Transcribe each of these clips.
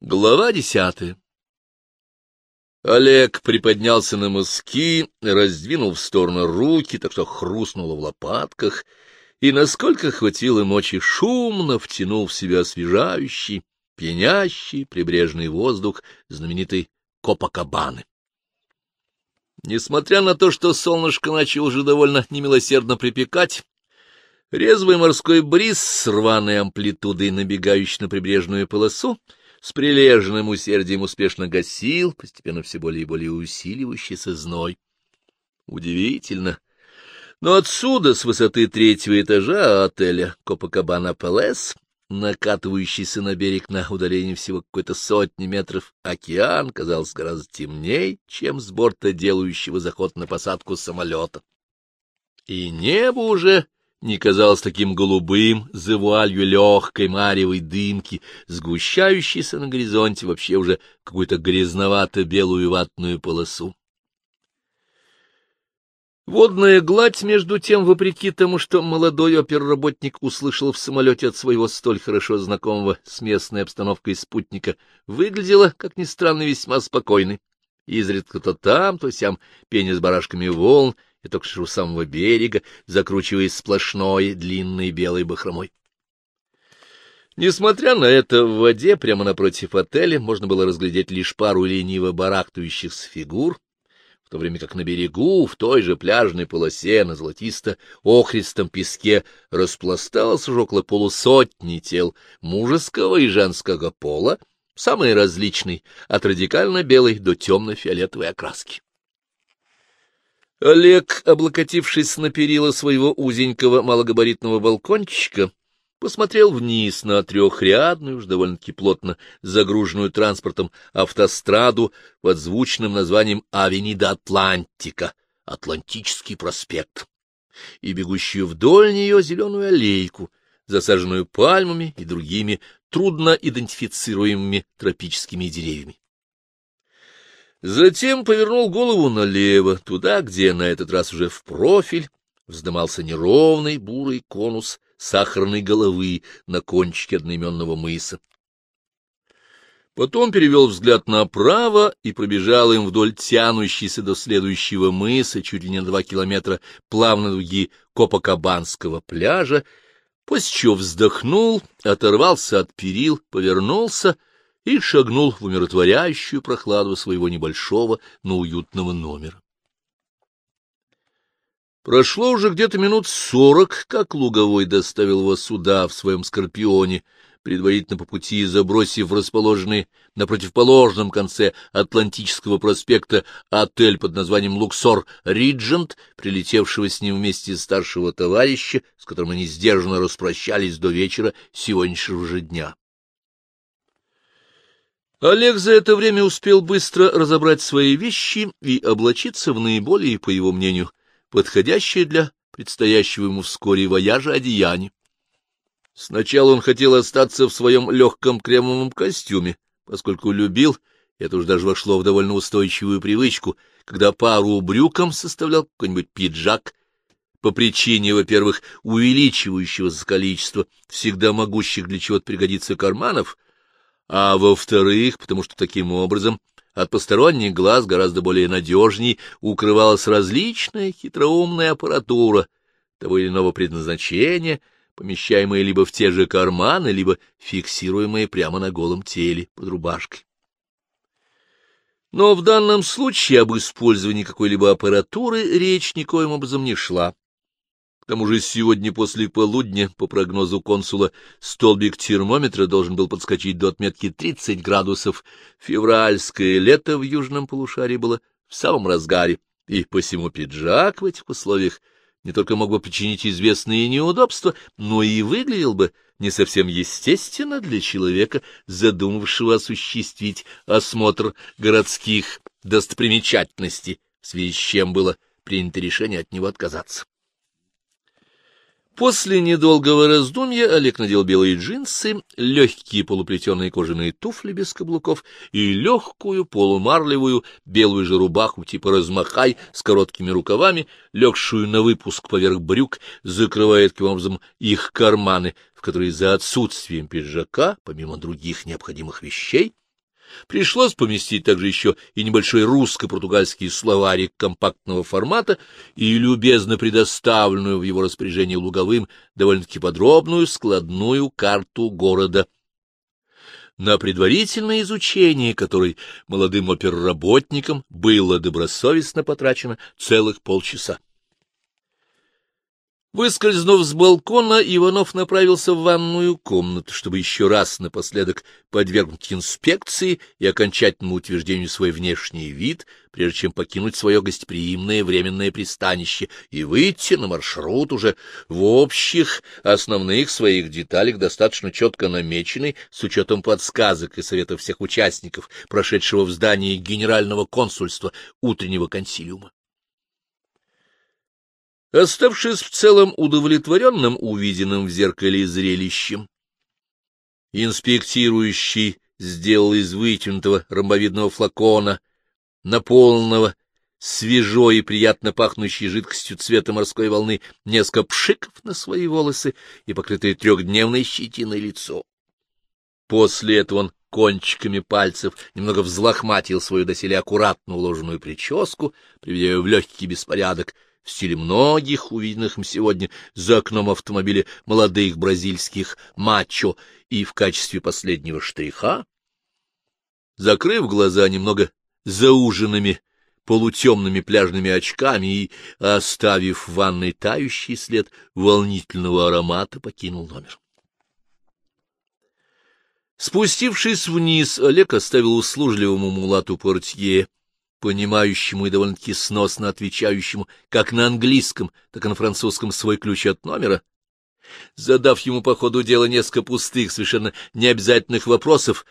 Глава десятая Олег приподнялся на мыски, раздвинул в сторону руки, так что хрустнуло в лопатках, и, насколько хватило мочи, шумно втянул в себя освежающий, пьянящий прибрежный воздух знаменитой Копакабаны. Несмотря на то, что солнышко начало уже довольно немилосердно припекать, резвый морской бриз с рваной амплитудой, набегающий на прибрежную полосу, с прилежным усердием успешно гасил, постепенно все более и более усиливающийся зной. Удивительно. Но отсюда, с высоты третьего этажа отеля Копакабана Пелес, накатывающийся на берег на удалении всего какой-то сотни метров океан, казался гораздо темнее, чем с борта делающего заход на посадку самолета. И небо уже не казалось таким голубым, за легкой маревой дымки, сгущающейся на горизонте вообще уже какую-то грязновато-белую ватную полосу. Водная гладь, между тем, вопреки тому, что молодой оперработник услышал в самолете от своего столь хорошо знакомого с местной обстановкой спутника, выглядела, как ни странно, весьма спокойной. Изредка то там, то сям пение с барашками волн, и только что у самого берега, закручиваясь сплошной длинной белой бахромой. Несмотря на это, в воде прямо напротив отеля можно было разглядеть лишь пару лениво барахтающихся фигур, в то время как на берегу, в той же пляжной полосе, на золотисто-охристом песке, распласталось уже около полусотни тел мужеского и женского пола, самые различные, от радикально-белой до темно-фиолетовой окраски. Олег, облокотившись на перила своего узенького малогабаритного балкончика, посмотрел вниз на трехрядную, уж довольно-таки плотно загруженную транспортом автостраду под звучным названием Авенида Атлантика, Атлантический проспект, и бегущую вдоль нее зеленую аллейку, засаженную пальмами и другими трудно идентифицируемыми тропическими деревьями. Затем повернул голову налево, туда, где на этот раз уже в профиль вздымался неровный бурый конус сахарной головы на кончике одноименного мыса. Потом перевел взгляд направо и пробежал им вдоль тянущейся до следующего мыса чуть ли не два километра плавно дуги Копакабанского пляжа, после чего вздохнул, оторвался от перил, повернулся — и шагнул в умиротворяющую прохладу своего небольшого, но уютного номера. Прошло уже где-то минут сорок, как Луговой доставил его сюда в своем «Скорпионе», предварительно по пути забросив расположенный на противоположном конце Атлантического проспекта отель под названием «Луксор Риджент», прилетевшего с ним вместе старшего товарища, с которым они сдержанно распрощались до вечера сегодняшнего же дня. Олег за это время успел быстро разобрать свои вещи и облачиться в наиболее, по его мнению, подходящее для предстоящего ему вскоре вояжа одеяние. Сначала он хотел остаться в своем легком кремовом костюме, поскольку любил, это уж даже вошло в довольно устойчивую привычку, когда пару брюкам составлял какой-нибудь пиджак, по причине, во-первых, увеличивающегося количества всегда могущих для чего-то пригодиться карманов — а во-вторых, потому что таким образом от посторонних глаз гораздо более надежней укрывалась различная хитроумная аппаратура того или иного предназначения, помещаемая либо в те же карманы, либо фиксируемая прямо на голом теле под рубашкой. Но в данном случае об использовании какой-либо аппаратуры речь никоим образом не шла. К тому же сегодня после полудня, по прогнозу консула, столбик термометра должен был подскочить до отметки 30 градусов. Февральское лето в южном полушарии было в самом разгаре, и посему пиджак в этих условиях не только мог бы причинить известные неудобства, но и выглядел бы не совсем естественно для человека, задумавшего осуществить осмотр городских достопримечательностей, в связи с чем было принято решение от него отказаться. После недолгого раздумья Олег надел белые джинсы, легкие полуплетеные кожаные туфли без каблуков и легкую полумарлевую белую же рубаху типа «размахай» с короткими рукавами, легшую на выпуск поверх брюк, закрывая таким образом их карманы, в которые за отсутствием пиджака, помимо других необходимых вещей, Пришлось поместить также еще и небольшой русско-португальский словарик компактного формата и любезно предоставленную в его распоряжение Луговым довольно-таки подробную складную карту города, на предварительное изучение которой молодым оперработникам было добросовестно потрачено целых полчаса. Выскользнув с балкона, Иванов направился в ванную комнату, чтобы еще раз напоследок подвергнуть инспекции и окончательному утверждению свой внешний вид, прежде чем покинуть свое гостеприимное временное пристанище и выйти на маршрут уже в общих, основных своих деталях, достаточно четко намеченный, с учетом подсказок и советов всех участников, прошедшего в здании Генерального консульства утреннего консилиума. Оставшись в целом удовлетворенным увиденным в зеркале зрелищем, инспектирующий сделал из вытянутого ромбовидного флакона, наполненного свежой и приятно пахнущей жидкостью цвета морской волны, несколько пшиков на свои волосы и покрытое трехдневной щетиной лицо. После этого он кончиками пальцев немного взлохматил свою доселе аккуратно уложенную прическу, приведя ее в легкий беспорядок — в стиле многих увиденных им сегодня за окном автомобиля молодых бразильских мачо и в качестве последнего штриха, закрыв глаза немного зауженными полутемными пляжными очками и, оставив в ванной тающий след волнительного аромата, покинул номер. Спустившись вниз, Олег оставил услужливому мулату портье понимающему и довольно-таки сносно отвечающему как на английском, так и на французском свой ключ от номера, задав ему по ходу дела несколько пустых, совершенно необязательных вопросов,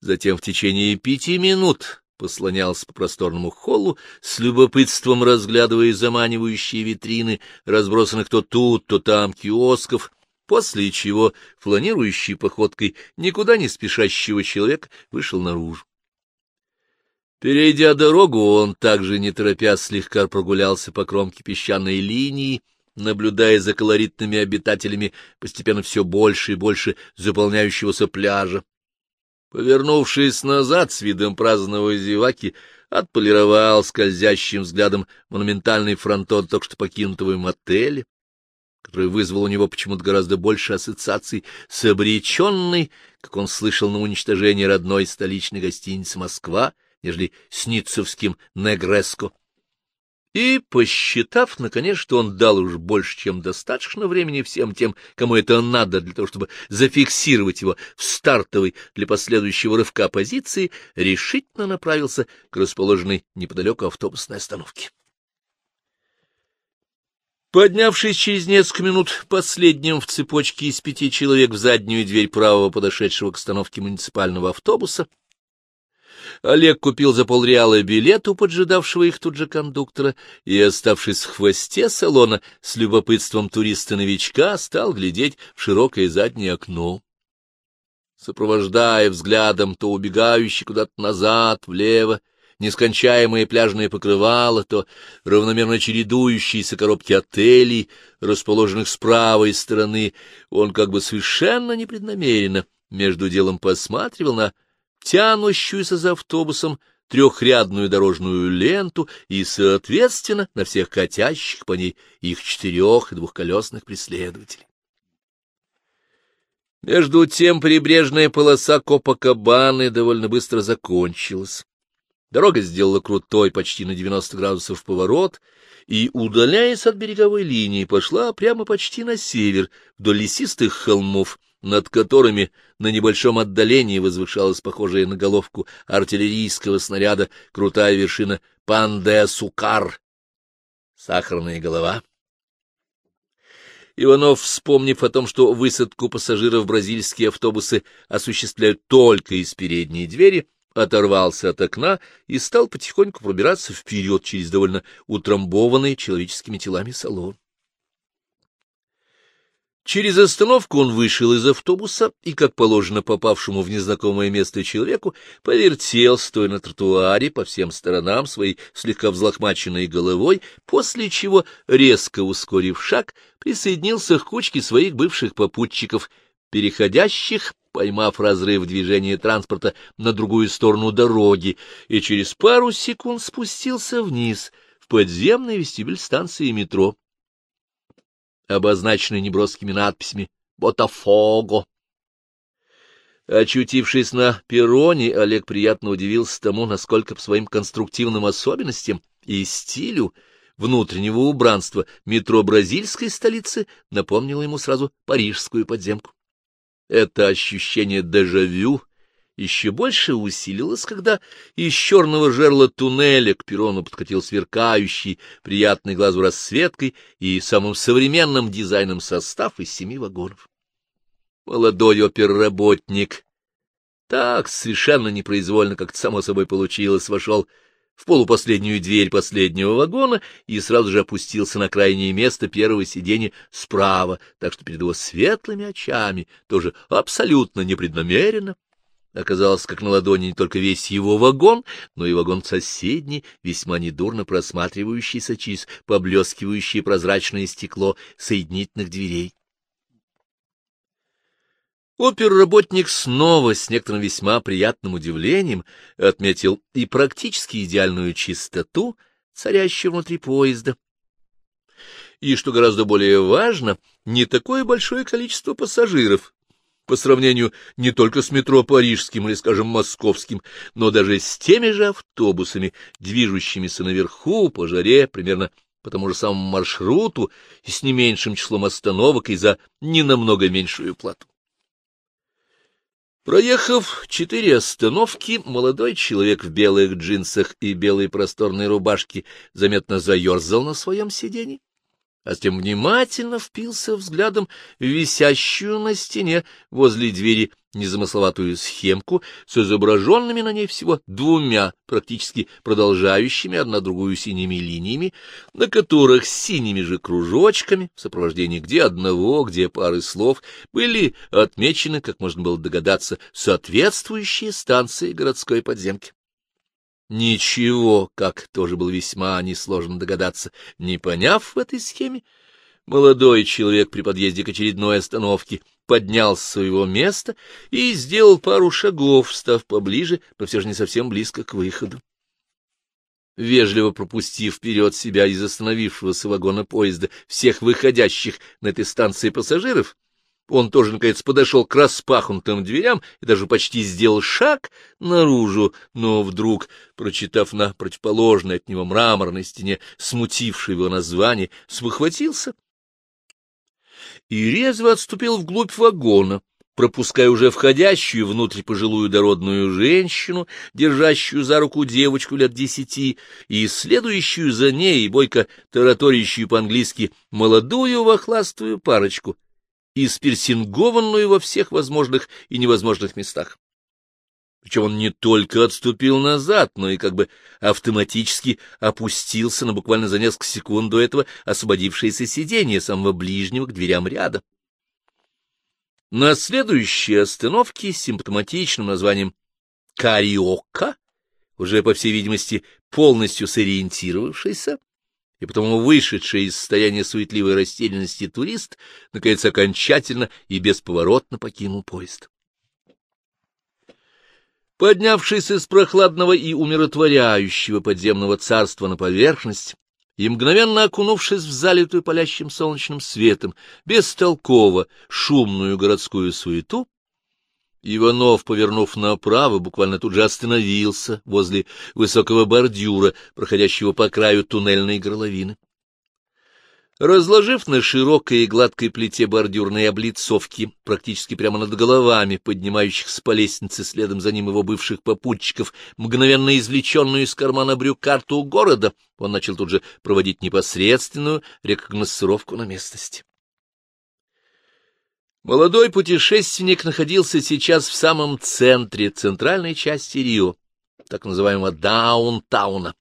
затем в течение пяти минут послонялся по просторному холлу, с любопытством разглядывая заманивающие витрины, разбросанных то тут, то там киосков, после чего фланирующей походкой никуда не спешащего человека вышел наружу. Перейдя дорогу, он также, не торопясь, слегка прогулялся по кромке песчаной линии, наблюдая за колоритными обитателями постепенно все больше и больше заполняющегося пляжа. Повернувшись назад с видом праздного зеваки, отполировал скользящим взглядом монументальный фронтон только что покинутого им отеля, который вызвал у него почему-то гораздо больше ассоциаций с обреченной, как он слышал на уничтожение родной столичной гостиницы «Москва», нежели с ниццевским Негреско. И, посчитав, наконец, что он дал уж больше, чем достаточно времени всем тем, кому это надо, для того, чтобы зафиксировать его в стартовой для последующего рывка позиции, решительно направился к расположенной неподалеку автобусной остановке. Поднявшись через несколько минут последним в цепочке из пяти человек в заднюю дверь правого подошедшего к остановке муниципального автобуса, Олег купил за полреала билет у поджидавшего их тут же кондуктора и, оставшись в хвосте салона, с любопытством туриста-новичка стал глядеть в широкое заднее окно. Сопровождая взглядом то убегающий куда-то назад, влево, нескончаемые пляжные покрывала, то равномерно чередующиеся коробки отелей, расположенных с правой стороны, он как бы совершенно непреднамеренно между делом посматривал на тянущуюся за автобусом трехрядную дорожную ленту и, соответственно, на всех катящих по ней их четырех и двухколесных преследователей. Между тем прибрежная полоса Копакабаны довольно быстро закончилась. Дорога сделала крутой почти на 90 градусов поворот и, удаляясь от береговой линии, пошла прямо почти на север, вдоль лесистых холмов, над которыми на небольшом отдалении возвышалась похожая на головку артиллерийского снаряда крутая вершина Панде-Сукар, сахарная голова. Иванов, вспомнив о том, что высадку пассажиров бразильские автобусы осуществляют только из передней двери, оторвался от окна и стал потихоньку пробираться вперед через довольно утрамбованный человеческими телами салон. Через остановку он вышел из автобуса и, как положено попавшему в незнакомое место человеку, повертел, стоя на тротуаре по всем сторонам своей слегка взлохмаченной головой, после чего, резко ускорив шаг, присоединился к кучке своих бывших попутчиков, переходящих поймав разрыв движения транспорта на другую сторону дороги, и через пару секунд спустился вниз в подземный вестибюль станции метро, обозначенный неброскими надписями «Ботафого». Очутившись на перроне, Олег приятно удивился тому, насколько по своим конструктивным особенностям и стилю внутреннего убранства метро бразильской столицы напомнило ему сразу парижскую подземку. Это ощущение дежавю еще больше усилилось, когда из черного жерла туннеля к перрону подкатил сверкающий, приятный глазу расцветкой и самым современным дизайном состав из семи вагонов молодой оперработник. Так, совершенно непроизвольно, как-то само собой получилось, вошел в полупоследнюю дверь последнего вагона и сразу же опустился на крайнее место первого сиденья справа, так что перед его светлыми очами, тоже абсолютно непреднамеренно, оказалось, как на ладони не только весь его вагон, но и вагон соседний, весьма недурно просматривающийся через поблескивающее прозрачное стекло соединительных дверей. Оперработник снова с некоторым весьма приятным удивлением отметил и практически идеальную чистоту, царящую внутри поезда. И, что гораздо более важно, не такое большое количество пассажиров, по сравнению не только с метро парижским или, скажем, московским, но даже с теми же автобусами, движущимися наверху по жаре примерно по тому же самому маршруту и с не меньшим числом остановок и за не намного меньшую плату. Проехав четыре остановки, молодой человек в белых джинсах и белой просторной рубашке заметно заерзал на своем сиденье, а затем внимательно впился взглядом в висящую на стене возле двери незамысловатую схемку с изображенными на ней всего двумя, практически продолжающими одна другую синими линиями, на которых синими же кружочками, в сопровождении где одного, где пары слов, были отмечены, как можно было догадаться, соответствующие станции городской подземки. Ничего, как тоже было весьма несложно догадаться, не поняв в этой схеме, молодой человек при подъезде к очередной остановке поднялся с своего места и сделал пару шагов, став поближе, но все же не совсем близко к выходу. Вежливо пропустив вперед себя из остановившегося вагона поезда всех выходящих на этой станции пассажиров, он тоже, наконец, подошел к распахнутым дверям и даже почти сделал шаг наружу, но вдруг, прочитав на противоположной от него мраморной стене смутившее его название, спохватился и резво отступил вглубь вагона, пропуская уже входящую внутрь пожилую дородную женщину, держащую за руку девочку лет десяти, и следующую за ней, бойко тараторящую по-английски, молодую вохластую парочку, и спирсингованную во всех возможных и невозможных местах. Причем он не только отступил назад, но и как бы автоматически опустился на буквально за несколько секунд до этого освободившееся сиденье самого ближнего к дверям ряда. На следующей остановке с симптоматичным названием «Кариока», уже, по всей видимости, полностью сориентировавшийся, и потому вышедший из состояния суетливой растерянности турист, наконец, окончательно и бесповоротно покинул поезд. Поднявшись из прохладного и умиротворяющего подземного царства на поверхность и мгновенно окунувшись в залитую палящим солнечным светом, бестолково шумную городскую суету, Иванов, повернув направо, буквально тут же остановился возле высокого бордюра, проходящего по краю туннельной горловины. Разложив на широкой и гладкой плите бордюрные облицовки, практически прямо над головами, поднимающихся по лестнице следом за ним его бывших попутчиков, мгновенно извлеченную из кармана брюк карту города, он начал тут же проводить непосредственную рекогносцировку на местности. Молодой путешественник находился сейчас в самом центре центральной части Рио, так называемого даунтауна.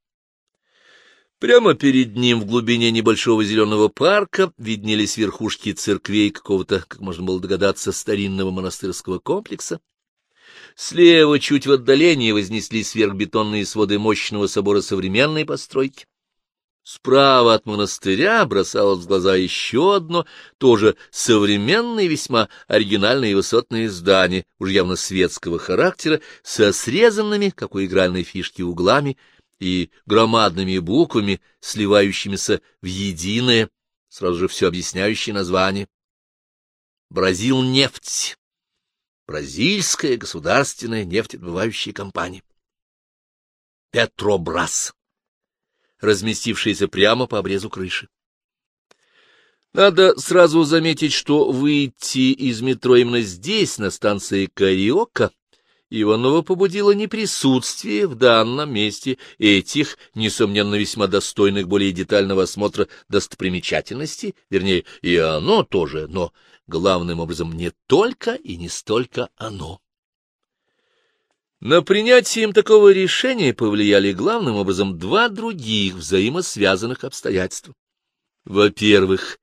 Прямо перед ним в глубине небольшого зеленого парка виднелись верхушки церквей какого-то, как можно было догадаться, старинного монастырского комплекса. Слева, чуть в отдалении, вознеслись сверхбетонные своды мощного собора современной постройки. Справа от монастыря бросалось в глаза еще одно, тоже современное, весьма оригинальное и высотное здание, уже явно светского характера, со срезанными, как у игральной фишки, углами и громадными буквами, сливающимися в единое, сразу же все объясняющее название. Бразил нефть. Бразильская государственная нефтедобывающая компания. Петробрас разместившаяся прямо по обрезу крыши. Надо сразу заметить, что выйти из метро именно здесь, на станции Кариока, Иванова побудило не присутствие в данном месте этих, несомненно, весьма достойных более детального осмотра достопримечательностей, вернее, и оно тоже, но главным образом не только и не столько оно. На принятие им такого решения повлияли главным образом два других взаимосвязанных обстоятельства. Во-первых,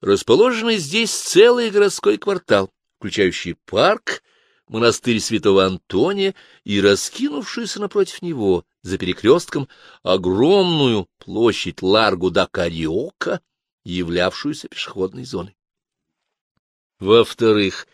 расположенный здесь целый городской квартал, включающий парк, монастырь святого Антония и раскинувшуюся напротив него, за перекрестком, огромную площадь Ларгу да Кариока, являвшуюся пешеходной зоной. Во-вторых,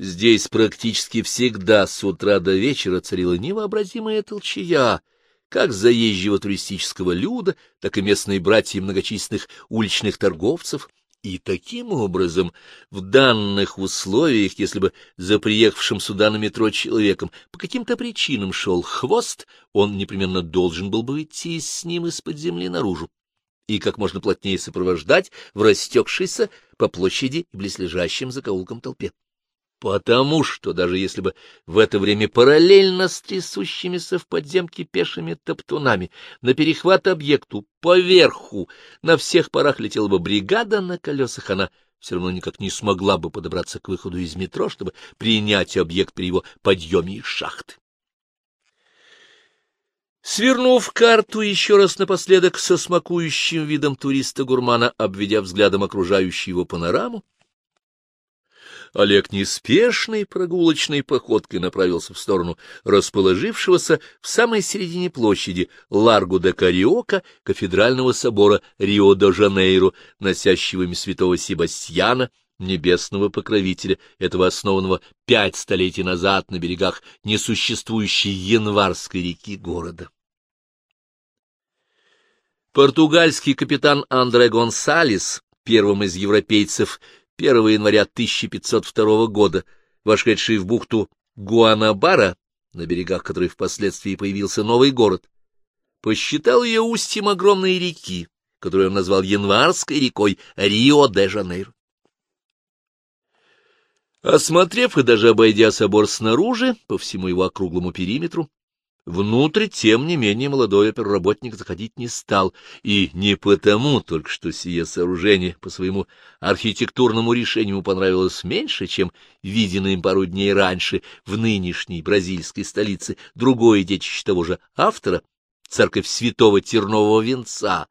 Здесь практически всегда с утра до вечера царила невообразимая толчая, как заезжего туристического люда, так и местные братья многочисленных уличных торговцев, и таким образом, в данных условиях, если бы за приехавшим сюда на метро человеком по каким-то причинам шел хвост, он непременно должен был бы идти с ним из-под земли наружу и как можно плотнее сопровождать в растекшейся по площади и близлежащим закоулкам толпе потому что даже если бы в это время параллельно с трясущимися в подземке пешими топтунами на перехват объекту поверху на всех парах летела бы бригада на колесах, она все равно никак не смогла бы подобраться к выходу из метро, чтобы принять объект при его подъеме из шахты. Свернув карту еще раз напоследок со смакующим видом туриста-гурмана, обведя взглядом окружающую его панораму, Олег неспешной прогулочной походкой направился в сторону расположившегося в самой середине площади Ларгу де Кариока кафедрального собора Рио-де-Жанейро, носящего имя святого Себастьяна, небесного покровителя, этого основанного пять столетий назад на берегах несуществующей январской реки города. Португальский капитан Андре Гонсалес, первым из европейцев, 1 января 1502 года, вошедший в бухту Гуанабара, на берегах которой впоследствии появился новый город, посчитал ее устьем огромной реки, которую он назвал январской рекой Рио-де-Жанейро. Осмотрев и даже обойдя собор снаружи, по всему его округлому периметру, Внутрь, тем не менее, молодой оперработник заходить не стал, и не потому только, что сие сооружение по своему архитектурному решению понравилось меньше, чем виденное им пару дней раньше в нынешней бразильской столице другое детище того же автора, церковь святого Тернового Венца,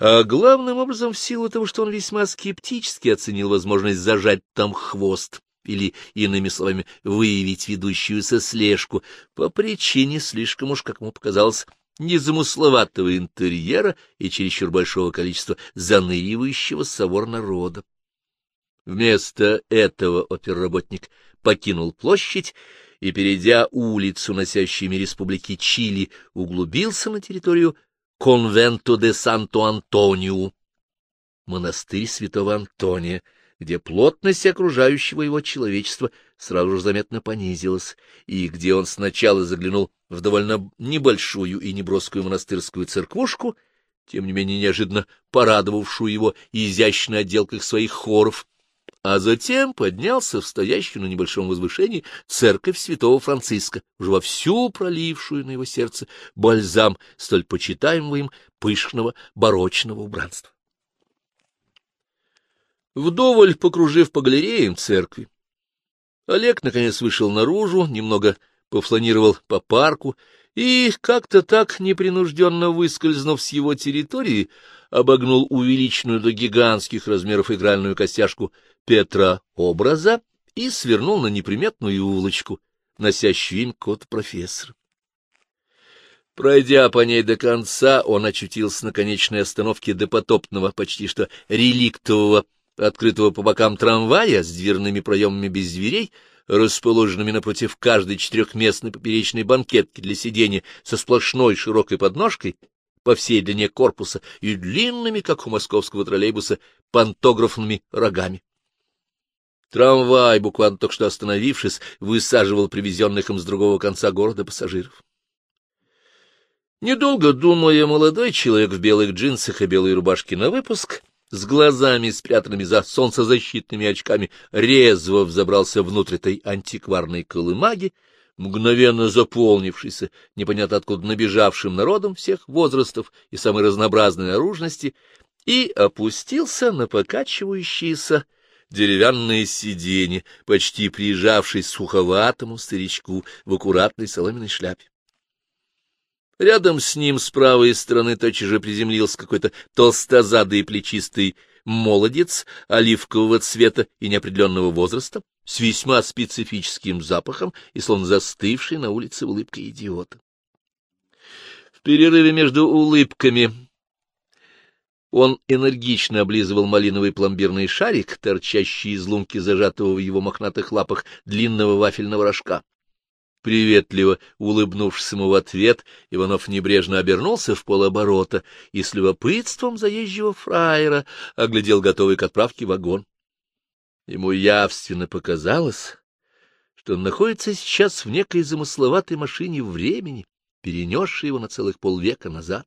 а главным образом в силу того, что он весьма скептически оценил возможность зажать там хвост или, иными словами, выявить ведущуюся слежку по причине слишком уж, как ему показалось, незамысловатого интерьера и чересчур большого количества заныривающего собор народа. Вместо этого оперработник покинул площадь и, перейдя улицу, носящими республики Чили, углубился на территорию Конвенто де Санто-Антонио, монастырь святого Антония, где плотность окружающего его человечества сразу же заметно понизилась, и где он сначала заглянул в довольно небольшую и неброскую монастырскую церквушку, тем не менее неожиданно порадовавшую его изящной отделкой своих хоров, а затем поднялся в стоящую на небольшом возвышении церковь святого Франциска, уже вовсю пролившую на его сердце бальзам столь почитаемого им пышного барочного убранства. Вдоволь покружив по галереям церкви, Олег, наконец, вышел наружу, немного пофланировал по парку и, как-то так непринужденно выскользнув с его территории, обогнул увеличенную до гигантских размеров игральную костяшку Петра образа и свернул на неприметную улочку, носящую имя кот профессора. Пройдя по ней до конца, он очутился на конечной остановке допотопного, почти что реликтового, открытого по бокам трамвая с дверными проемами без дверей, расположенными напротив каждой четырехместной поперечной банкетки для сидения со сплошной широкой подножкой по всей длине корпуса и длинными, как у московского троллейбуса, пантографными рогами. Трамвай, буквально только что остановившись, высаживал привезенных им с другого конца города пассажиров. Недолго думая, молодой человек в белых джинсах и белой рубашке на выпуск, с глазами, спрятанными за солнцезащитными очками, резво взобрался внутрь этой антикварной колымаги, мгновенно заполнившейся, непонятно откуда набежавшим народом всех возрастов и самой разнообразной наружности, и опустился на покачивающиеся деревянное сиденье, почти прижавшись суховатому старичку в аккуратной соломенной шляпе. Рядом с ним с правой стороны тотчас же приземлился какой-то толстозадый и плечистый молодец оливкового цвета и неопределенного возраста, с весьма специфическим запахом и словно застывшей на улице улыбкой идиота. В перерыве между улыбками он энергично облизывал малиновый пломбирный шарик, торчащий из лунки зажатого в его мохнатых лапах длинного вафельного рожка. Приветливо улыбнувшись ему в ответ, Иванов небрежно обернулся в полоборота и с любопытством заезжего фраера оглядел готовый к отправке вагон. Ему явственно показалось, что он находится сейчас в некой замысловатой машине времени, перенесшей его на целых полвека назад.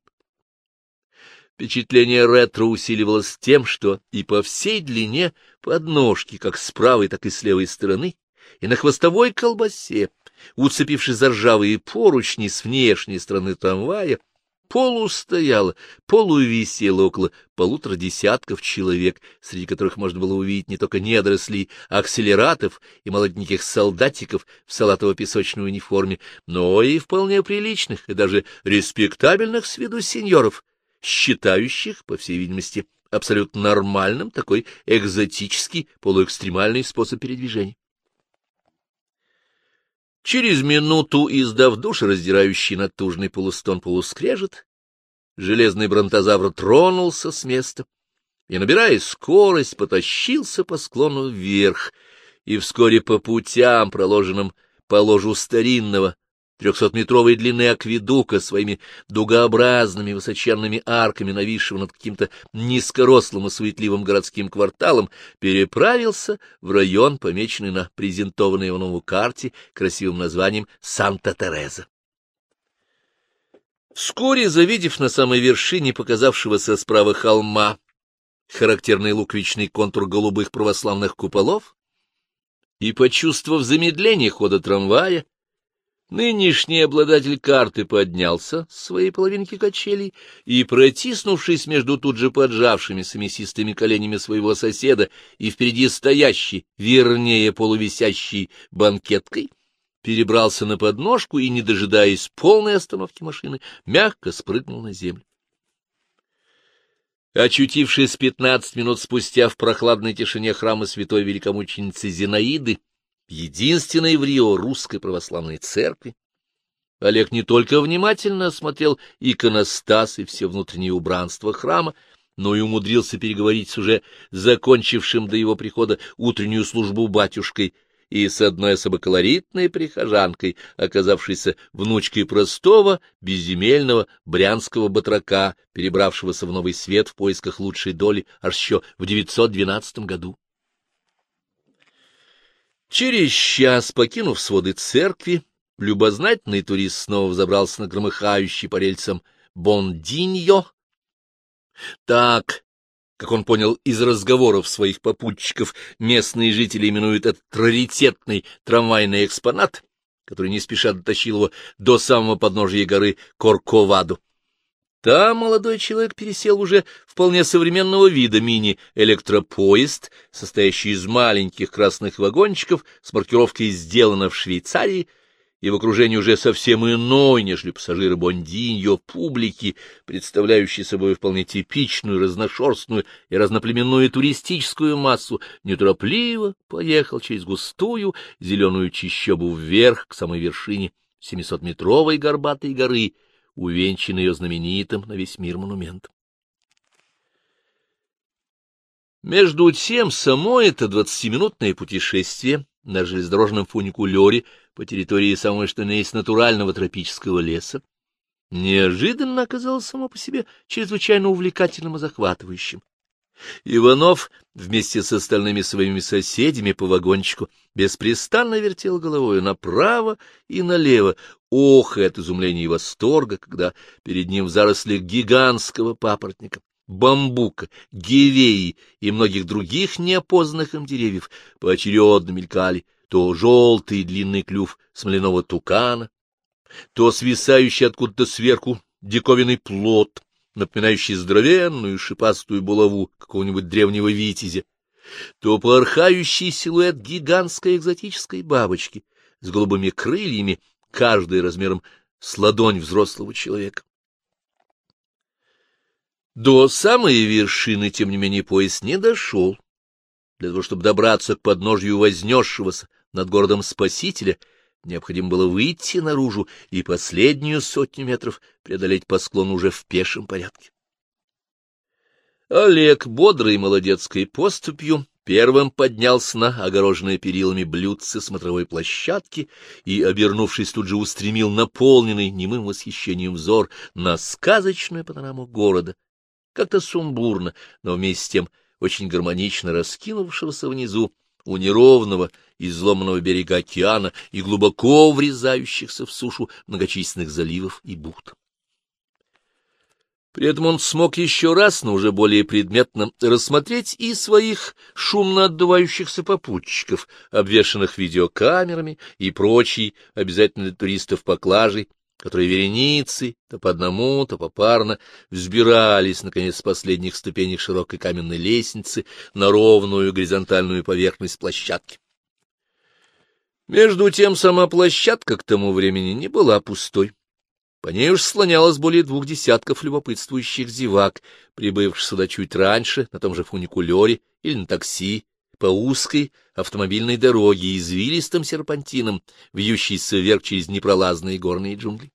Впечатление ретро усиливалось тем, что и по всей длине подножки, как с правой, так и с левой стороны, и на хвостовой колбасе, уцепившись за ржавые поручни с внешней стороны трамвая, полустояло, полувисело около полутора десятков человек, среди которых можно было увидеть не только недорослей, а акселератов и молоденьких солдатиков в салатово-песочной униформе, но и вполне приличных и даже респектабельных с виду сеньоров, считающих, по всей видимости, абсолютно нормальным такой экзотический полуэкстремальный способ передвижения. Через минуту, издав душераздирающий натужный полустон полускрежет, железный бронтозавр тронулся с места и, набирая скорость, потащился по склону вверх, и вскоре по путям, проложенным по ложу старинного трехсотметровой длины акведука своими дугообразными высоченными арками, нависшего над каким-то низкорослым и суетливым городским кварталом, переправился в район, помеченный на презентованной Иванову карте красивым названием Санта-Тереза. Вскоре, завидев на самой вершине показавшегося справа холма характерный луквичный контур голубых православных куполов, и, почувствовав замедление хода трамвая, Нынешний обладатель карты поднялся с своей половинки качелей и, протиснувшись между тут же поджавшимися мясистыми коленями своего соседа и впереди стоящей, вернее, полувисящей банкеткой, перебрался на подножку и, не дожидаясь полной остановки машины, мягко спрыгнул на землю. Очутившись пятнадцать минут спустя в прохладной тишине храма святой великомученицы Зинаиды, единственной в Рио русской православной церкви, Олег не только внимательно осмотрел иконостас и все внутренние убранства храма, но и умудрился переговорить с уже закончившим до его прихода утреннюю службу батюшкой и с одной особо колоритной прихожанкой, оказавшейся внучкой простого, безземельного брянского батрака, перебравшегося в новый свет в поисках лучшей доли аж еще в 912 году. Через час, покинув своды церкви, любознательный турист снова взобрался на громыхающий по рельсам Бондиньо. Так, как он понял из разговоров своих попутчиков, местные жители именуют этот раритетный трамвайный экспонат, который не спеша дотащил его до самого подножия горы Корковаду. Там молодой человек пересел уже вполне современного вида мини-электропоезд, состоящий из маленьких красных вагончиков с маркировкой «Сделано в Швейцарии», и в окружении уже совсем иной, нежели пассажиры Бондиньо, публики, представляющей собой вполне типичную, разношерстную и разноплеменную туристическую массу, неторопливо поехал через густую зеленую чищобу вверх к самой вершине семисотметровой горбатой горы, увенчанный ее знаменитым на весь мир монументом. Между тем, само это двадцатиминутное путешествие на железнодорожном фуникулере по территории самого что есть натурального тропического леса неожиданно оказалось само по себе чрезвычайно увлекательным и захватывающим. Иванов вместе с остальными своими соседями по вагончику беспрестанно вертел головой направо и налево, охая от изумления и восторга, когда перед ним в зарослях гигантского папоротника бамбука, гивеи и многих других неопознанных им деревьев поочередно мелькали то желтый длинный клюв смоляного тукана, то свисающий откуда-то сверху диковинный плод, напоминающий здоровенную шипастую булаву какого-нибудь древнего витязя, то порхающий силуэт гигантской экзотической бабочки с голубыми крыльями, каждый размером с ладонь взрослого человека. До самой вершины, тем не менее, поезд не дошел. Для того, чтобы добраться к подножью вознесшегося над городом Спасителя, необходимо было выйти наружу и последнюю сотню метров преодолеть по склону уже в пешем порядке. Олег, бодрой молодецкой поступью, первым поднялся на огороженные перилами блюдце смотровой площадки и, обернувшись, тут же устремил наполненный немым восхищением взор на сказочную панораму города, как-то сумбурно, но вместе с тем очень гармонично раскинувшегося внизу у неровного, изломанного берега океана и глубоко врезающихся в сушу многочисленных заливов и бухт. При этом он смог еще раз, но уже более предметно, рассмотреть и своих шумно отдувающихся попутчиков, обвешанных видеокамерами и прочей обязательно для туристов поклажей, которые вереницы, то по одному, то попарно, взбирались, наконец, с последних ступеней широкой каменной лестницы на ровную горизонтальную поверхность площадки. Между тем сама площадка к тому времени не была пустой. По ней уж слонялось более двух десятков любопытствующих зевак, прибывших сюда чуть раньше, на том же фуникулере или на такси, по узкой автомобильной дороге, извилистым серпантином, вьющейся вверх через непролазные горные джунгли.